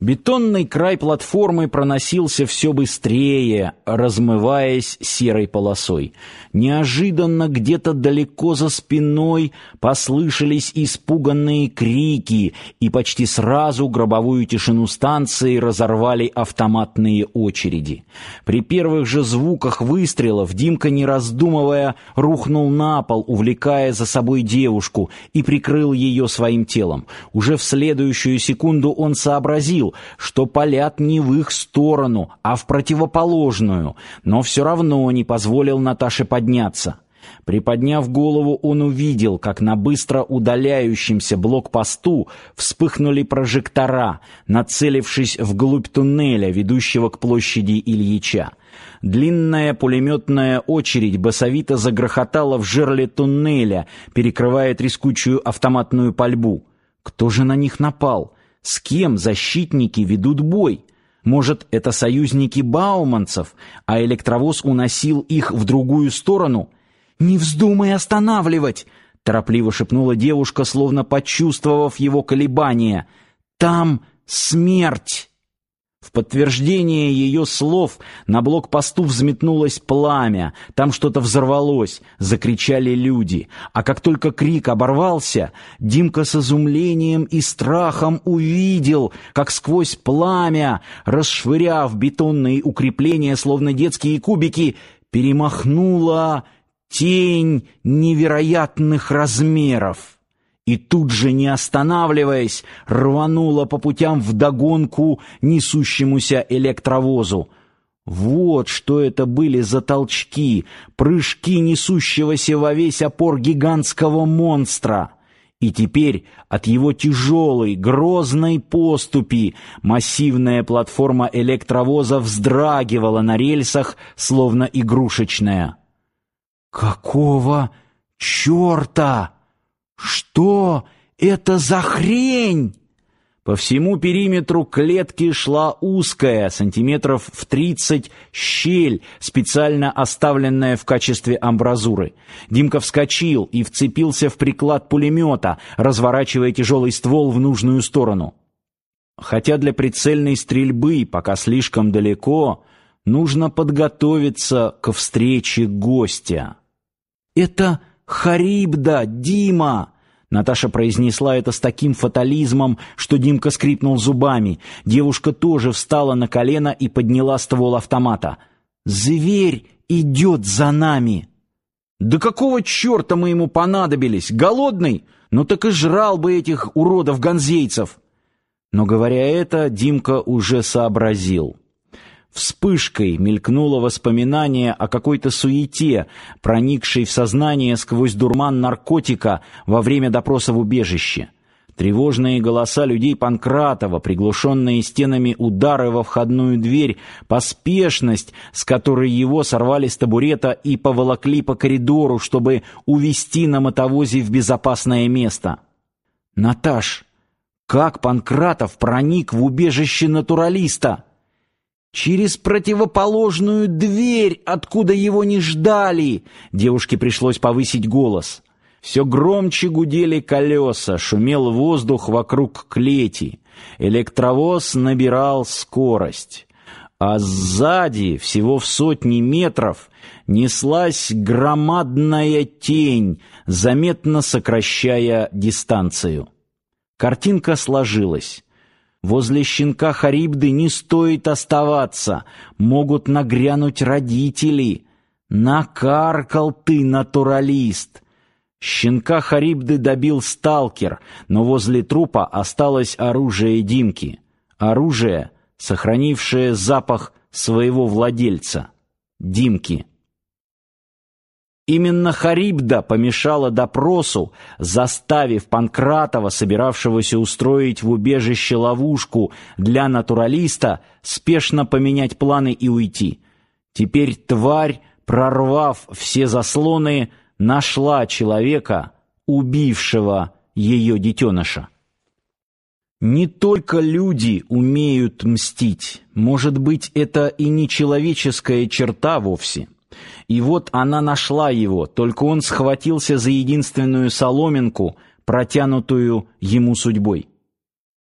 Бетонный край платформы проносился все быстрее, размываясь серой полосой. Неожиданно где-то далеко за спиной послышались испуганные крики, и почти сразу гробовую тишину станции разорвали автоматные очереди. При первых же звуках выстрелов Димка, не раздумывая, рухнул на пол, увлекая за собой девушку, и прикрыл ее своим телом. Уже в следующую секунду он сообразил, что палят не в их сторону, а в противоположную, но все равно не позволил Наташе подняться. Приподняв голову, он увидел, как на быстро удаляющемся блокпосту вспыхнули прожектора, нацелившись вглубь туннеля, ведущего к площади Ильича. Длинная пулеметная очередь басовито загрохотала в жерле туннеля, перекрывая трескучую автоматную пальбу. Кто же на них напал? С кем защитники ведут бой? Может, это союзники бауманцев, а электровоз уносил их в другую сторону? Не вздумай останавливать, торопливо шепнула девушка, словно почувствовав его колебания. Там смерть. В подтверждение ее слов на блокпосту взметнулось пламя, там что-то взорвалось, закричали люди. А как только крик оборвался, Димка с изумлением и страхом увидел, как сквозь пламя, расшвыряв бетонные укрепления, словно детские кубики, перемахнула тень невероятных размеров и тут же, не останавливаясь, рванула по путям вдогонку несущемуся электровозу. Вот что это были за толчки, прыжки несущегося во весь опор гигантского монстра. И теперь от его тяжелой, грозной поступи массивная платформа электровоза вздрагивала на рельсах, словно игрушечная. «Какого черта?» Что это за хрень? По всему периметру клетки шла узкая, сантиметров в тридцать, щель, специально оставленная в качестве амбразуры. Димка вскочил и вцепился в приклад пулемета, разворачивая тяжелый ствол в нужную сторону. Хотя для прицельной стрельбы пока слишком далеко, нужно подготовиться к встрече гостя. Это Харибда, Дима!» Наташа произнесла это с таким фатализмом, что Димка скрипнул зубами. Девушка тоже встала на колено и подняла ствол автомата. «Зверь идет за нами!» «Да какого черта мы ему понадобились? Голодный? Ну так и жрал бы этих уродов-ганзейцев!» Но, говоря это, Димка уже сообразил. Вспышкой мелькнуло воспоминание о какой-то суете, проникшей в сознание сквозь дурман наркотика во время допроса в убежище. Тревожные голоса людей Панкратова, приглушенные стенами удары во входную дверь, поспешность, с которой его сорвали с табурета и поволокли по коридору, чтобы увести на мотовозе в безопасное место. Наташ, как Панкратов проник в убежище натуралиста? Через противоположную дверь, откуда его не ждали. Девушке пришлось повысить голос. Все громче гудели колеса, шумел воздух вокруг клети. Электровоз набирал скорость. А сзади, всего в сотни метров, неслась громадная тень, заметно сокращая дистанцию. Картинка сложилась. Возле щенка Харибды не стоит оставаться, могут нагрянуть родители. Накаркал ты, натуралист. Щенка Харибды добил сталкер, но возле трупа осталось оружие Димки. Оружие, сохранившее запах своего владельца, Димки. Именно Харибда помешала допросу, заставив Панкратова, собиравшегося устроить в убежище ловушку для натуралиста, спешно поменять планы и уйти. Теперь тварь, прорвав все заслоны, нашла человека, убившего ее детеныша. Не только люди умеют мстить. Может быть, это и не человеческая черта вовсе. И вот она нашла его, только он схватился за единственную соломинку, протянутую ему судьбой.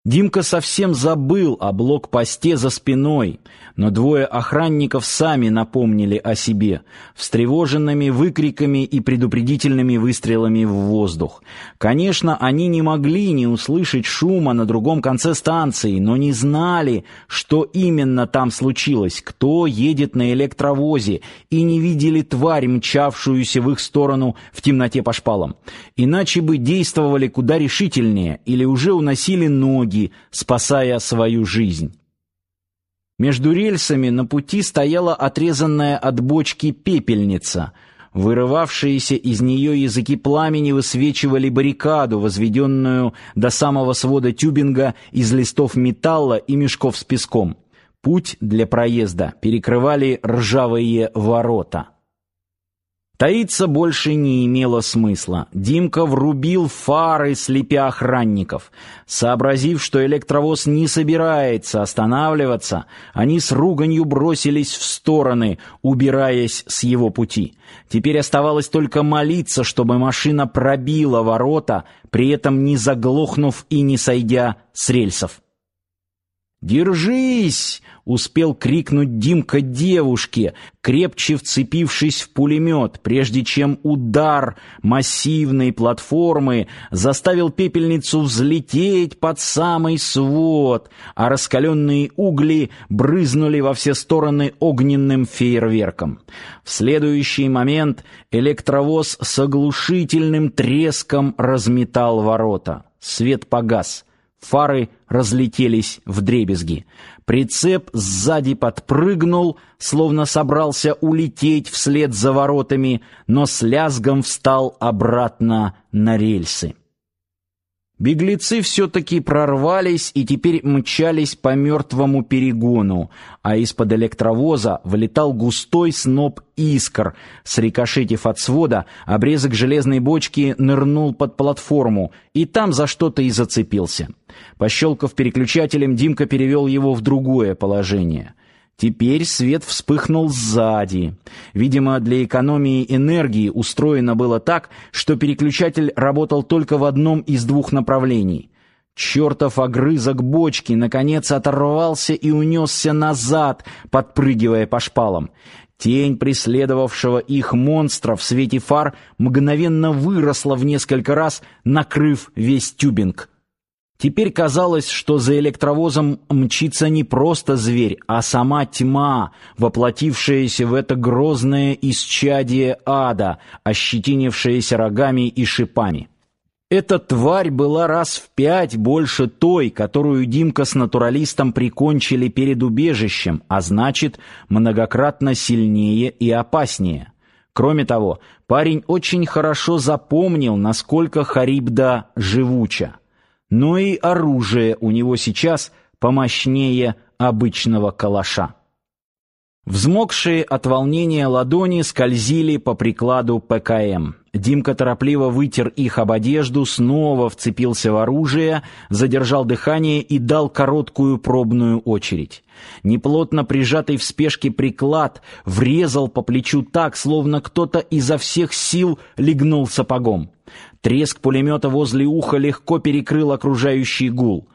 Димка совсем забыл о блокпосте за спиной, но двое охранников сами напомнили о себе, встревоженными выкриками и предупредительными выстрелами в воздух. Конечно, они не могли не услышать шума на другом конце станции, но не знали, что именно там случилось, кто едет на электровозе, и не видели тварь, мчавшуюся в их сторону в темноте по шпалам. Иначе бы действовали куда решительнее или уже уносили ноги, ноги, спасая свою жизнь. Между рельсами на пути стояла отрезанная от бочки пепельница. Вырывавшиеся из нее языки пламени высвечивали баррикаду, возведенную до самого свода тюбинга из листов металла и мешков с песком. Путь для проезда перекрывали ржавые ворота. Таиться больше не имело смысла. Димка врубил фары, слепя охранников. Сообразив, что электровоз не собирается останавливаться, они с руганью бросились в стороны, убираясь с его пути. Теперь оставалось только молиться, чтобы машина пробила ворота, при этом не заглохнув и не сойдя с рельсов. «Держись!» — успел крикнуть Димка девушке, крепче вцепившись в пулемет, прежде чем удар массивной платформы заставил пепельницу взлететь под самый свод, а раскаленные угли брызнули во все стороны огненным фейерверком. В следующий момент электровоз с оглушительным треском разметал ворота. Свет погас. Фары разлетелись вдребезги. Прицеп сзади подпрыгнул, словно собрался улететь вслед за воротами, но с лязгом встал обратно на рельсы. Беглецы все-таки прорвались и теперь мчались по мертвому перегону, а из-под электровоза вылетал густой сноп искр. Срикошетив от свода, обрезок железной бочки нырнул под платформу, и там за что-то и зацепился. Пощелкав переключателем, Димка перевел его в другое положение — Теперь свет вспыхнул сзади. Видимо, для экономии энергии устроено было так, что переключатель работал только в одном из двух направлений. Чертов огрызок бочки наконец оторвался и унесся назад, подпрыгивая по шпалам. Тень преследовавшего их монстра в свете фар мгновенно выросла в несколько раз, накрыв весь тюбинг. Теперь казалось, что за электровозом мчится не просто зверь, а сама тьма, воплотившаяся в это грозное исчадие ада, ощетинившаяся рогами и шипами. Эта тварь была раз в пять больше той, которую Димка с натуралистом прикончили перед убежищем, а значит, многократно сильнее и опаснее. Кроме того, парень очень хорошо запомнил, насколько Харибда живуча но и оружие у него сейчас помощнее обычного калаша. Взмокшие от волнения ладони скользили по прикладу ПКМ. Димка торопливо вытер их об одежду, снова вцепился в оружие, задержал дыхание и дал короткую пробную очередь. Неплотно прижатый в спешке приклад врезал по плечу так, словно кто-то изо всех сил легнул сапогом. Треск пулемета возле уха легко перекрыл окружающий гул.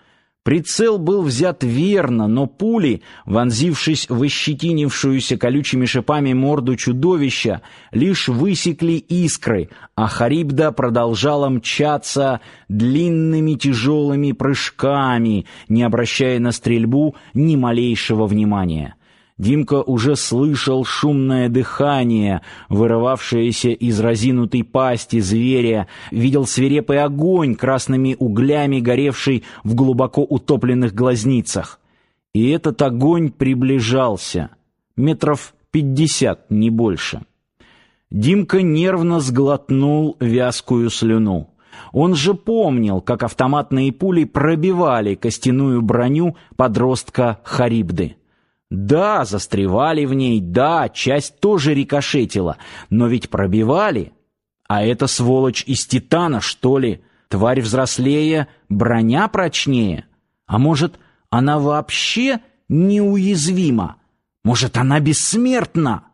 Прицел был взят верно, но пули, вонзившись в ощетинившуюся колючими шипами морду чудовища, лишь высекли искры, а Харибда продолжала мчаться длинными тяжелыми прыжками, не обращая на стрельбу ни малейшего внимания. Димка уже слышал шумное дыхание, вырывавшееся из разинутой пасти зверя, видел свирепый огонь красными углями, горевший в глубоко утопленных глазницах. И этот огонь приближался, метров пятьдесят, не больше. Димка нервно сглотнул вязкую слюну. Он же помнил, как автоматные пули пробивали костяную броню подростка Харибды. Да, застревали в ней, да, часть тоже рикошетила, но ведь пробивали. А эта сволочь из титана, что ли? Тварь взрослее, броня прочнее. А может, она вообще неуязвима? Может, она бессмертна?